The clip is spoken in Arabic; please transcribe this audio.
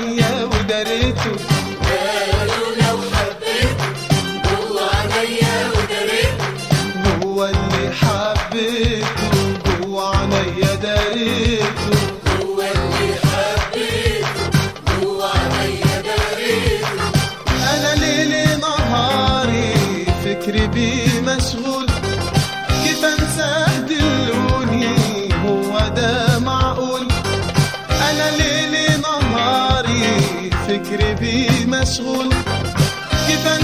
عينيا ودريته قالوا لو حبيته جوا عينيا ودريته هو اللي حبيته جوا عينيا دريته هو اللي حبيته جوا عينيا دريته أنا ليلي نهاري فكري بيه مشغول. كيف انساه دلوني هو ده معقول. أنا ليلي فكري بيه مشغول. كيف